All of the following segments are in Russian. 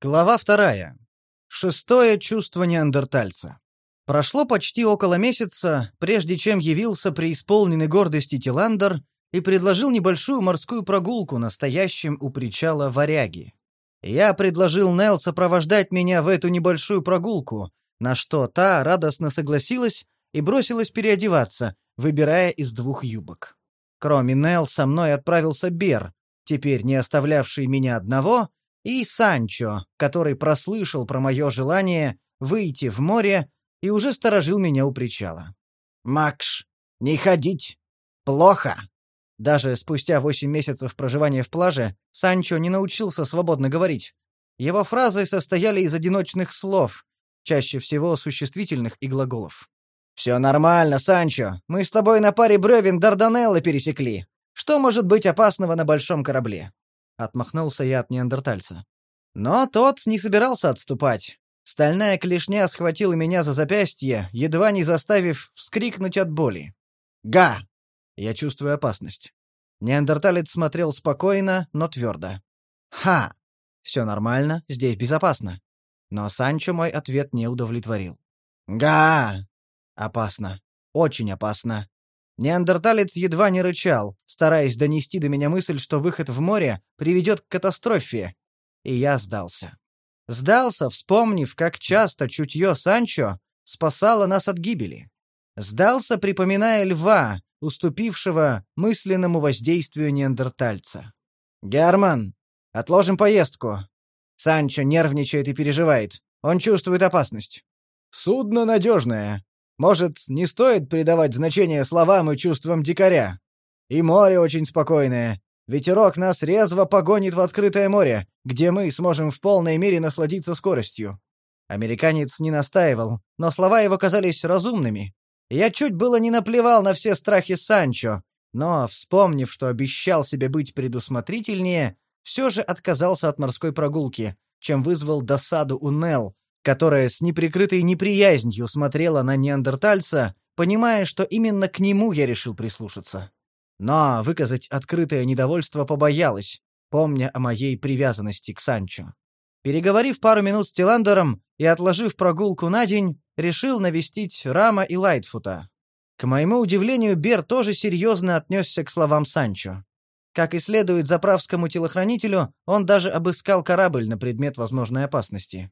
Глава вторая. Шестое чувство неандертальца. Прошло почти около месяца, прежде чем явился преисполненный гордости Тиландер и предложил небольшую морскую прогулку настоящим у причала варяги. Я предложил Нел сопровождать меня в эту небольшую прогулку, на что та радостно согласилась и бросилась переодеваться, выбирая из двух юбок. Кроме Нел со мной отправился Бер, теперь не оставлявший меня одного, и Санчо, который прослышал про мое желание выйти в море и уже сторожил меня у причала. «Макш, не ходить! Плохо!» Даже спустя восемь месяцев проживания в плаже Санчо не научился свободно говорить. Его фразы состояли из одиночных слов, чаще всего существительных и глаголов. «Все нормально, Санчо. Мы с тобой на паре бревен Дарданеллы пересекли. Что может быть опасного на большом корабле? Отмахнулся я от неандертальца. Но тот не собирался отступать. Стальная клешня схватила меня за запястье, едва не заставив вскрикнуть от боли. «Га!» Я чувствую опасность. Неандерталец смотрел спокойно, но твердо. «Ха! Все нормально, здесь безопасно». Но Санчо мой ответ не удовлетворил. «Га!» «Опасно. Очень опасно. Неандерталец едва не рычал, стараясь донести до меня мысль, что выход в море приведет к катастрофе. И я сдался. Сдался, вспомнив, как часто чутье Санчо спасало нас от гибели. Сдался, припоминая льва, уступившего мысленному воздействию неандертальца. «Герман, отложим поездку. Санчо нервничает и переживает. Он чувствует опасность. Судно надежное. Может, не стоит придавать значение словам и чувствам дикаря? И море очень спокойное. Ветерок нас резво погонит в открытое море, где мы сможем в полной мере насладиться скоростью. Американец не настаивал, но слова его казались разумными. Я чуть было не наплевал на все страхи Санчо, но, вспомнив, что обещал себе быть предусмотрительнее, все же отказался от морской прогулки, чем вызвал досаду у Нелл, которая с неприкрытой неприязнью смотрела на неандертальца, понимая, что именно к нему я решил прислушаться. Но выказать открытое недовольство побоялась, помня о моей привязанности к Санчо. Переговорив пару минут с Тиландером и отложив прогулку на день, решил навестить Рама и Лайтфута. К моему удивлению, Бер тоже серьезно отнесся к словам Санчо. Как и следует заправскому телохранителю, он даже обыскал корабль на предмет возможной опасности.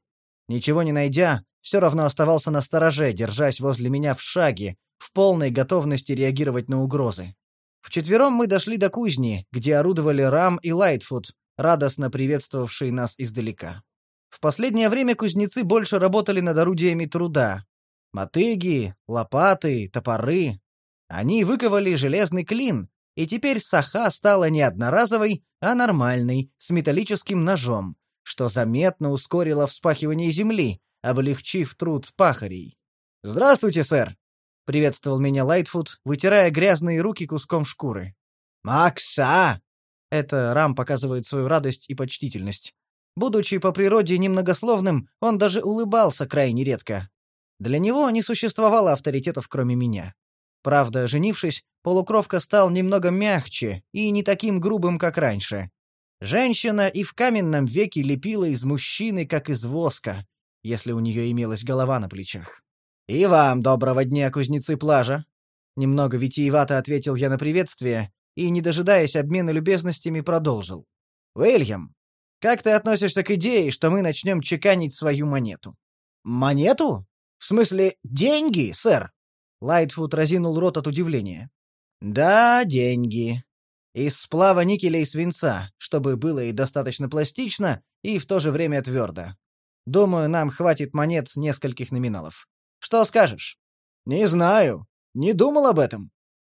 Ничего не найдя, все равно оставался на стороже, держась возле меня в шаге, в полной готовности реагировать на угрозы. Вчетвером мы дошли до кузни, где орудовали Рам и Лайтфуд, радостно приветствовавшие нас издалека. В последнее время кузнецы больше работали над орудиями труда. Мотыги, лопаты, топоры. Они выковали железный клин, и теперь саха стала не одноразовой, а нормальной, с металлическим ножом, что заметно ускорило вспахивание земли, облегчив труд пахарей. «Здравствуйте, сэр!» — приветствовал меня Лайтфуд, вытирая грязные руки куском шкуры. «Макса!» — это Рам показывает свою радость и почтительность. Будучи по природе немногословным, он даже улыбался крайне редко. Для него не существовало авторитетов, кроме меня. Правда, женившись, полукровка стал немного мягче и не таким грубым, как раньше. Женщина и в каменном веке лепила из мужчины, как из воска, если у нее имелась голова на плечах. «И вам доброго дня, кузнецы плажа!» Немного витиевато ответил я на приветствие и, не дожидаясь обмена любезностями, продолжил. «Уильям, как ты относишься к идее, что мы начнем чеканить свою монету?» «Монету? В смысле, деньги, сэр?» Лайтфуд разинул рот от удивления. «Да, деньги», из сплава никеля и свинца, чтобы было и достаточно пластично, и в то же время твердо. Думаю, нам хватит монет нескольких номиналов. Что скажешь? Не знаю. Не думал об этом.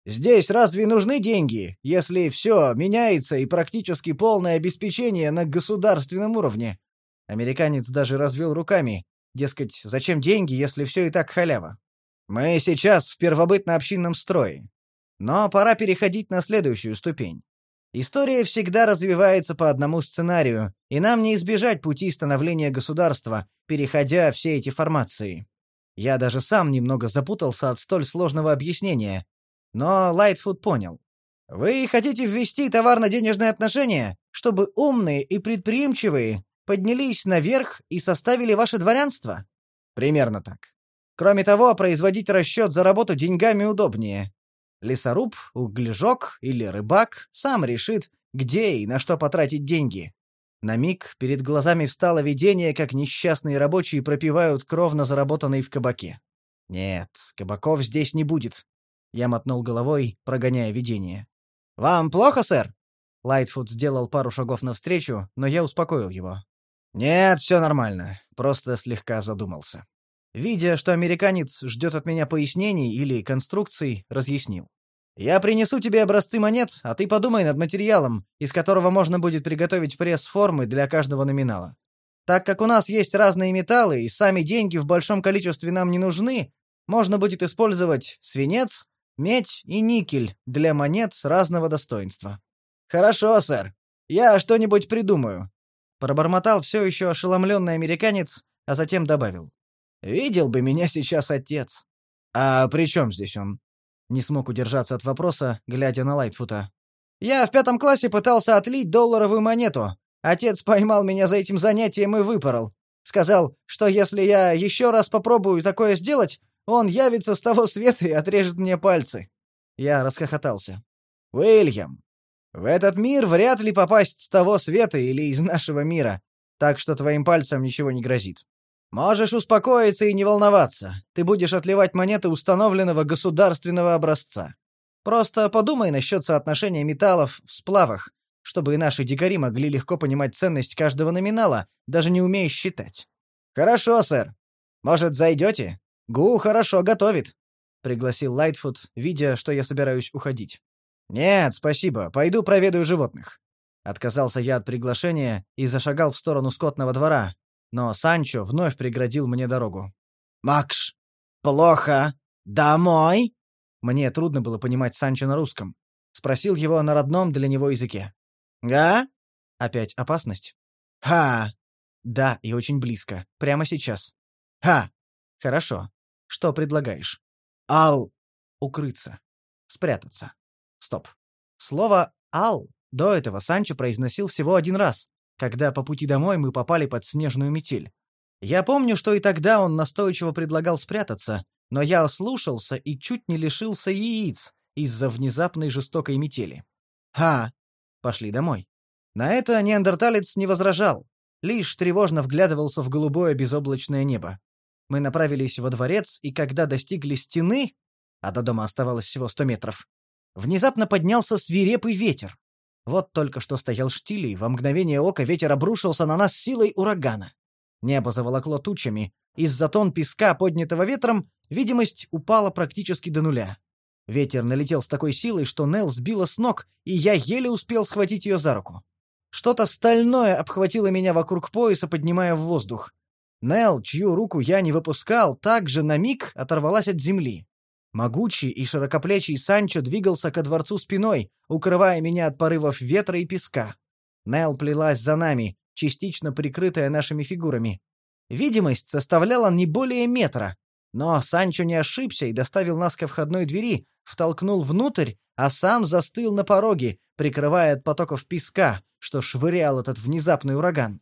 Здесь разве нужны деньги, если все меняется и практически полное обеспечение на государственном уровне? Американец даже развел руками. Дескать, зачем деньги, если все и так халява? Мы сейчас в первобытно-общинном строе. Но пора переходить на следующую ступень. История всегда развивается по одному сценарию, и нам не избежать пути становления государства, переходя все эти формации. Я даже сам немного запутался от столь сложного объяснения. Но Лайтфуд понял. Вы хотите ввести товарно-денежные отношения, чтобы умные и предприимчивые поднялись наверх и составили ваше дворянство? Примерно так. Кроме того, производить расчет за работу деньгами удобнее. Лесоруб, углежок или рыбак сам решит, где и на что потратить деньги. На миг перед глазами встало видение, как несчастные рабочие пропивают кровно заработанный в кабаке. Нет, кабаков здесь не будет. Я мотнул головой, прогоняя видение. «Вам плохо, сэр?» Лайтфуд сделал пару шагов навстречу, но я успокоил его. «Нет, все нормально. Просто слегка задумался». Видя, что американец ждет от меня пояснений или конструкций, разъяснил. «Я принесу тебе образцы монет, а ты подумай над материалом, из которого можно будет приготовить пресс-формы для каждого номинала. Так как у нас есть разные металлы и сами деньги в большом количестве нам не нужны, можно будет использовать свинец, медь и никель для монет разного достоинства». «Хорошо, сэр. Я что-нибудь придумаю», — пробормотал все еще ошеломленный американец, а затем добавил. Видел бы меня сейчас отец. А при чем здесь он? Не смог удержаться от вопроса, глядя на Лайтфута. Я в пятом классе пытался отлить долларовую монету. Отец поймал меня за этим занятием и выпорол. Сказал, что если я еще раз попробую такое сделать, он явится с того света и отрежет мне пальцы. Я расхохотался. Уильям, в этот мир вряд ли попасть с того света или из нашего мира, так что твоим пальцам ничего не грозит. Можешь успокоиться и не волноваться. Ты будешь отливать монеты установленного государственного образца. Просто подумай насчет соотношения металлов в сплавах, чтобы и наши дикари могли легко понимать ценность каждого номинала, даже не умея считать. Хорошо, сэр. Может, зайдете? Гу хорошо готовит, пригласил Лайтфуд, видя, что я собираюсь уходить. Нет, спасибо. Пойду проведаю животных. Отказался я от приглашения и зашагал в сторону скотного двора, но Санчо вновь преградил мне дорогу. «Макш, плохо. Домой?» Мне трудно было понимать Санчо на русском. Спросил его на родном для него языке. «Га?» Опять опасность. «Ха!» «Да, и очень близко. Прямо сейчас». «Ха!» «Хорошо. Что предлагаешь?» «Ал!» «Укрыться. Спрятаться. Стоп. Слово «ал» до этого Санчо произносил всего один раз, когда по пути домой мы попали под снежную метель. Я помню, что и тогда он настойчиво предлагал спрятаться, но я ослушался и чуть не лишился яиц из-за внезапной жестокой метели. «Ха!» Пошли домой. На это неандерталец не возражал, лишь тревожно вглядывался в голубое безоблачное небо. Мы направились во дворец, и когда достигли стены, а до дома оставалось всего сто метров, внезапно поднялся свирепый ветер. Вот только что стоял штиль, и во мгновение ока ветер обрушился на нас силой урагана. Небо заволокло тучами. Из-за тон песка, поднятого ветром, видимость упала практически до нуля. Ветер налетел с такой силой, что Нел сбила с ног, и я еле успел схватить ее за руку. Что-то стальное обхватило меня вокруг пояса, поднимая в воздух. Нел, чью руку я не выпускал, также на миг оторвалась от земли. Могучий и широкоплечий Санчо двигался ко дворцу спиной, укрывая меня от порывов ветра и песка. Нел плелась за нами, частично прикрытая нашими фигурами. Видимость составляла не более метра, но Санчо не ошибся и доставил нас ко входной двери, втолкнул внутрь, а сам застыл на пороге, прикрывая от потоков песка, что швырял этот внезапный ураган.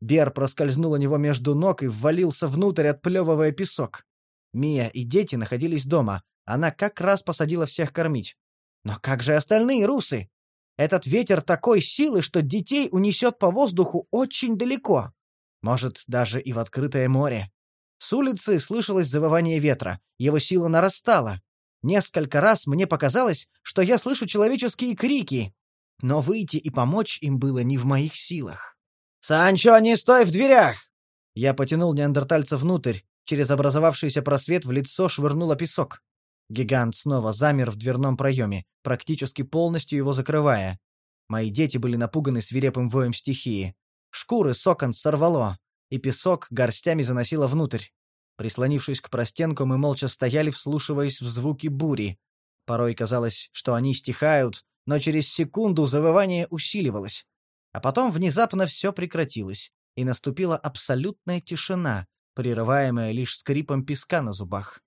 Бер проскользнул у него между ног и ввалился внутрь, отплевывая песок. Мия и дети находились дома, она как раз посадила всех кормить. Но как же остальные русы? Этот ветер такой силы, что детей унесет по воздуху очень далеко. Может, даже и в открытое море. С улицы слышалось завывание ветра. Его сила нарастала. Несколько раз мне показалось, что я слышу человеческие крики. Но выйти и помочь им было не в моих силах. «Санчо, не стой в дверях!» Я потянул неандертальца внутрь. Через образовавшийся просвет в лицо швырнула песок. Гигант снова замер в дверном проеме, практически полностью его закрывая. Мои дети были напуганы свирепым воем стихии. Шкуры с окон сорвало, и песок горстями заносило внутрь. Прислонившись к простенку, мы молча стояли, вслушиваясь в звуки бури. Порой казалось, что они стихают, но через секунду завывание усиливалось. А потом внезапно все прекратилось, и наступила абсолютная тишина, прерываемая лишь скрипом песка на зубах.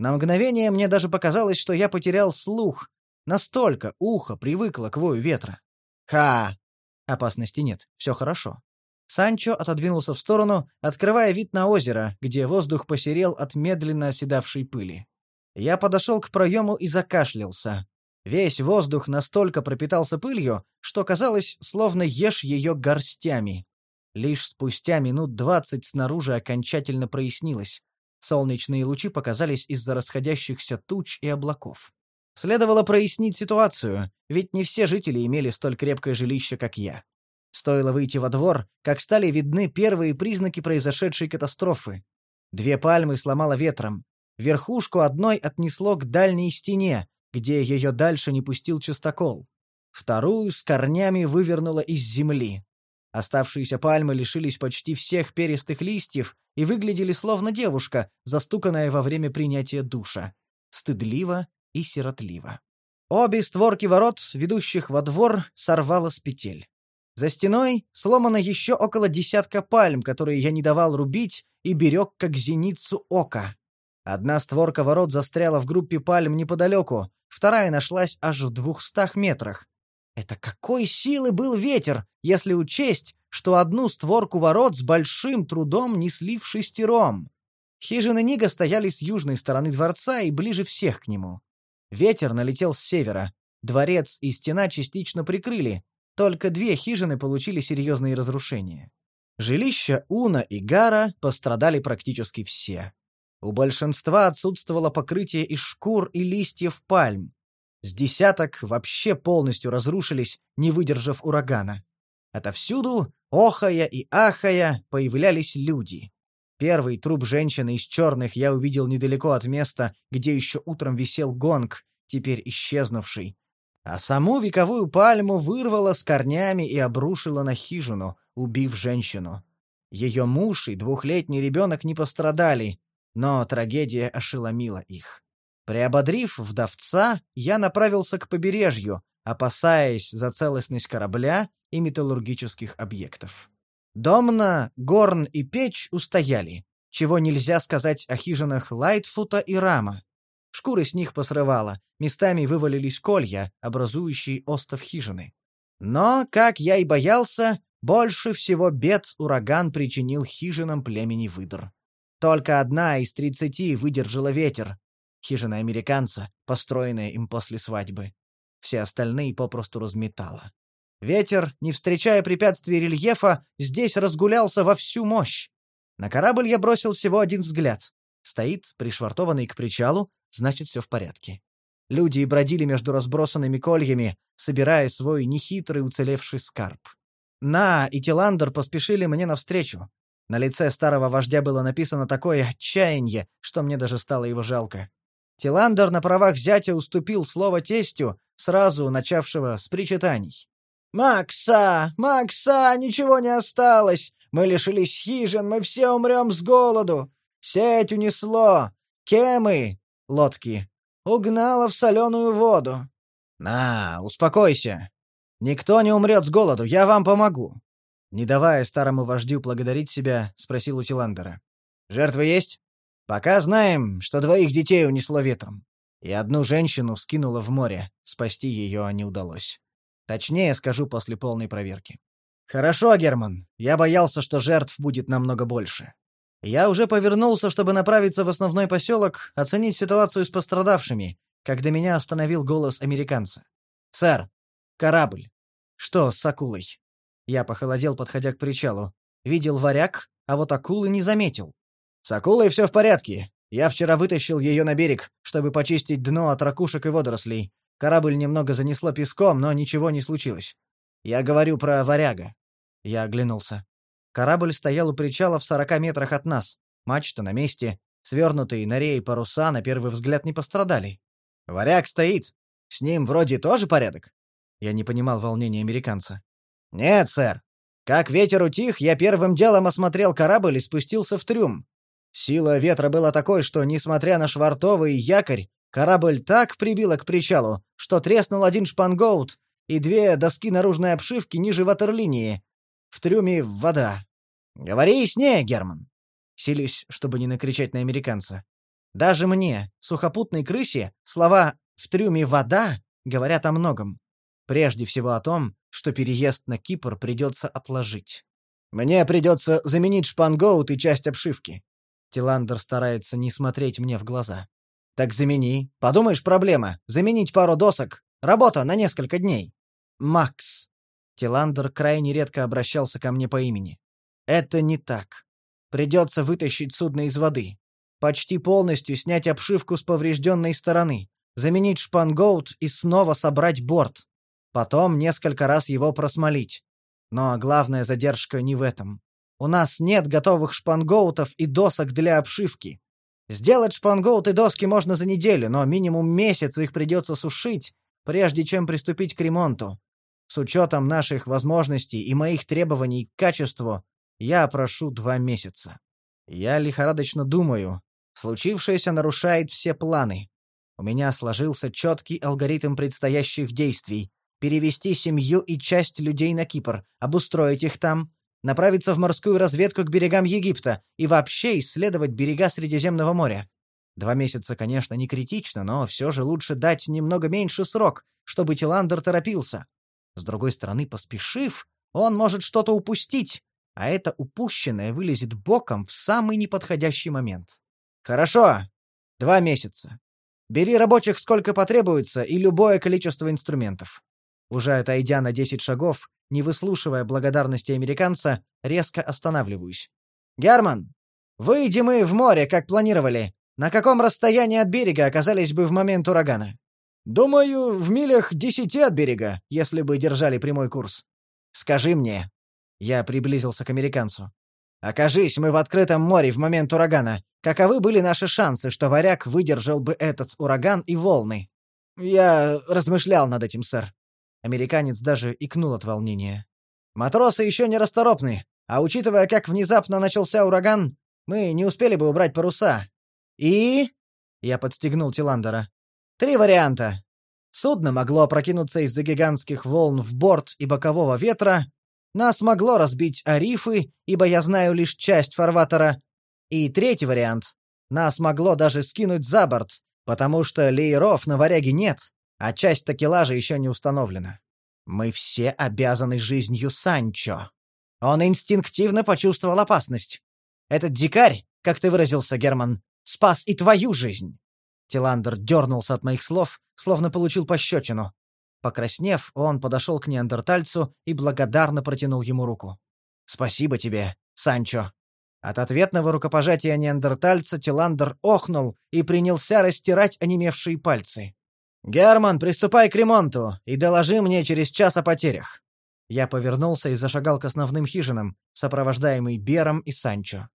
На мгновение мне даже показалось, что я потерял слух. Настолько ухо привыкло к вою ветра. Ха! Опасности нет, все хорошо. Санчо отодвинулся в сторону, открывая вид на озеро, где воздух посерел от медленно оседавшей пыли. Я подошел к проему и закашлялся. Весь воздух настолько пропитался пылью, что казалось, словно ешь ее горстями. Лишь спустя минут двадцать снаружи окончательно прояснилось. Солнечные лучи показались из-за расходящихся туч и облаков. Следовало прояснить ситуацию, ведь не все жители имели столь крепкое жилище, как я. Стоило выйти во двор, как стали видны первые признаки произошедшей катастрофы. Две пальмы сломало ветром. Верхушку одной отнесло к дальней стене, где ее дальше не пустил частокол. Вторую с корнями вывернуло из земли. Оставшиеся пальмы лишились почти всех перистых листьев и выглядели словно девушка, застуканная во время принятия душа. Стыдливо и сиротливо. Обе створки ворот, ведущих во двор, сорвало с петель. За стеной сломано еще около десятка пальм, которые я не давал рубить и берег как зеницу ока. Одна створка ворот застряла в группе пальм неподалеку, вторая нашлась аж в двухстах метрах. Это какой силы был ветер, если учесть, что одну створку ворот с большим трудом несли в шестером. Хижины Нига стояли с южной стороны дворца и ближе всех к нему. Ветер налетел с севера. Дворец и стена частично прикрыли, только две хижины получили серьезные разрушения. Жилища Уна и Гара пострадали практически все. У большинства отсутствовало покрытие из шкур и листьев пальм. С десяток вообще полностью разрушились, не выдержав урагана. Отовсюду, охая и ахая, появлялись люди. Первый труп женщины из черных я увидел недалеко от места, где еще утром висел гонг, теперь исчезнувший, а саму вековую пальму вырвало с корнями и обрушило на хижину, убив женщину. Ее муж и двухлетний ребенок не пострадали, но трагедия ошеломила их. Приободрив вдовца, я направился к побережью, опасаясь за целостность корабля и металлургических объектов. Домна, Горн и Печь устояли, чего нельзя сказать о хижинах Лайтфута и Рама. Шкуры с них посрывало, местами вывалились колья, образующие остов хижины. Но, как я и боялся, больше всего бед ураган причинил хижинам племени выдр. Только одна из тридцати выдержала ветер. Хижина американца, построенная им после свадьбы. Все остальные попросту разметало. Ветер, не встречая препятствий рельефа, здесь разгулялся во всю мощь. На корабль я бросил всего один взгляд. Стоит, пришвартованный к причалу, значит, все в порядке. Люди бродили между разбросанными кольями, собирая свой нехитрый уцелевший скарб. На и Тиландер поспешили мне навстречу. На лице старого вождя было написано такое отчаяние, что мне даже стало его жалко. Тиландер на правах зятя уступил слово тестю, сразу начавшего с причитаний. «Макса! Макса! Ничего не осталось! Мы лишились хижин, мы все умрем с голоду! Сеть унесло! Кемы! Лодки! Угнала в соленую воду. На, успокойся. Никто не умрет с голоду, я вам помогу. Не давая старому вождю благодарить себя, спросил у Тиландера. Жертвы есть? Пока знаем, что двоих детей унесло ветром. И одну женщину скинуло в море, спасти ее не удалось. Точнее скажу после полной проверки. Хорошо, Герман, я боялся, что жертв будет намного больше. Я уже повернулся, чтобы направиться в основной поселок, оценить ситуацию с пострадавшими, когда меня остановил голос американца. «Сэр, корабль. Что с акулой?» Я похолодел, подходя к причалу. Видел варяг, а вот акулы не заметил. «С акулой все в порядке. Я вчера вытащил ее на берег, чтобы почистить дно от ракушек и водорослей. Корабль немного занесло песком, но ничего не случилось. Я говорю про варяга». Я оглянулся. Корабль стоял у причала в сорока метрах от нас. Мачта на месте. Свернутые на рее паруса на первый взгляд не пострадали. «Варяг стоит. С ним вроде тоже порядок?» Я не понимал волнения американца. «Нет, сэр. Как ветер утих, я первым делом осмотрел корабль и спустился в трюм. Сила ветра была такой, что, несмотря на швартовый якорь, корабль так прибило к причалу, что треснул один шпангоут и две доски наружной обшивки ниже ватерлинии, в трюме вода. Говори яснее, Герман. Силюсь, чтобы не накричать на американца. Даже мне, сухопутной крысе, слова «в трюме вода» говорят о многом. Прежде всего о том, что переезд на Кипр придется отложить. Мне придется заменить шпангоут и часть обшивки. Тиландер старается не смотреть мне в глаза. Так замени. Подумаешь, проблема. Заменить пару досок. Работа на несколько дней. Макс. Тиландер крайне редко обращался ко мне по имени. Это не так. Придется вытащить судно из воды. Почти полностью снять обшивку с поврежденной стороны. Заменить шпангоут и снова собрать борт. Потом несколько раз его просмолить. Но главная задержка не в этом. У нас нет готовых шпангоутов и досок для обшивки. Сделать шпангоут и доски можно за неделю, но минимум месяц их придется сушить, прежде чем приступить к ремонту. С учетом наших возможностей и моих требований к качеству, я прошу два месяца. Я лихорадочно думаю. Случившееся нарушает все планы. У меня сложился четкий алгоритм предстоящих действий. Перевести семью и часть людей на Кипр, обустроить их там, направиться в морскую разведку к берегам Египта и вообще исследовать берега Средиземного моря. Два месяца, конечно, не критично, но все же лучше дать немного меньше срок, чтобы Тиландер торопился. С другой стороны, поспешив, он может что-то упустить, а это упущенное вылезет боком в самый неподходящий момент. Хорошо. Два месяца. Бери рабочих сколько потребуется и любое количество инструментов. Уже отойдя на десять шагов, не выслушивая благодарности американца, резко останавливаюсь. «Герман, выйди мы в море, как планировали. На каком расстоянии от берега оказались бы в момент урагана?» «Думаю, в милях десяти от берега, если бы держали прямой курс. Скажи мне». Я приблизился к американцу. «Окажись мы в открытом море в момент урагана. Каковы были наши шансы, что варяг выдержал бы этот ураган и волны?» «Я размышлял над этим, сэр. Американец даже икнул от волнения. «Матросы еще не расторопны, а учитывая, как внезапно начался ураган, мы не успели бы убрать паруса. И...» Я подстегнул Тиландера. «Три варианта. Судно могло опрокинуться из-за гигантских волн в борт и бокового ветра, нас могло разбить о рифы, ибо я знаю лишь часть фарватера. И третий вариант. Нас могло даже скинуть за борт, потому что лееров на варяге нет, а часть такелажа еще не установлена. Мы все обязаны жизнью Санчо. Он инстинктивно почувствовал опасность. Этот дикарь, как ты выразился, Герман, спас и твою жизнь. Тиландер дернулся от моих слов, словно получил пощечину. Покраснев, он подошел к неандертальцу и благодарно протянул ему руку. «Спасибо тебе, Санчо». От ответного рукопожатия неандертальца Тиландер охнул и принялся растирать онемевшие пальцы. «Герман, приступай к ремонту и доложи мне через час о потерях». Я повернулся и зашагал к основным хижинам, сопровождаемый Бером и Санчо.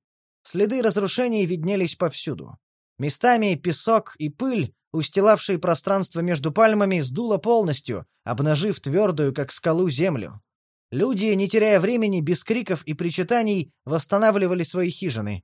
Следы разрушений виднелись повсюду. Местами песок и пыль, устилавшие пространство между пальмами, сдуло полностью, обнажив твердую, как скалу, землю. Люди, не теряя времени, без криков и причитаний, восстанавливали свои хижины.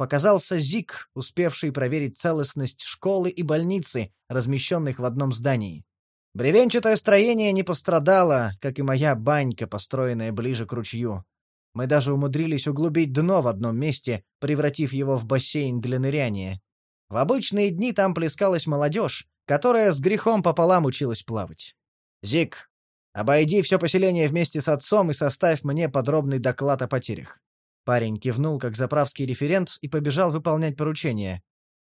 Показался Зик, успевший проверить целостность школы и больницы, размещенных в одном здании. Бревенчатое строение не пострадало, как и моя банька, построенная ближе к ручью. Мы даже умудрились углубить дно в одном месте, превратив его в бассейн для ныряния. В обычные дни там плескалась молодежь, которая с грехом пополам училась плавать. «Зик, обойди все поселение вместе с отцом и составь мне подробный доклад о потерях. Парень кивнул, как заправский референт, и побежал выполнять поручение.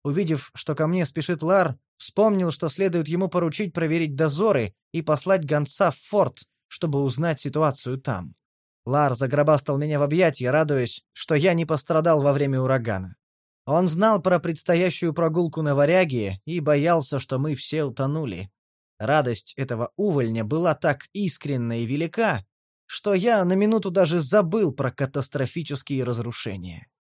Увидев, что ко мне спешит Лар, вспомнил, что следует ему поручить проверить дозоры и послать гонца в форт, чтобы узнать ситуацию там. Лар загробастал меня в объятия, радуясь, что я не пострадал во время урагана. Он знал про предстоящую прогулку на Варяге и боялся, что мы все утонули. Радость этого увольня была так искренна и велика, что я на минуту даже забыл про катастрофические разрушения.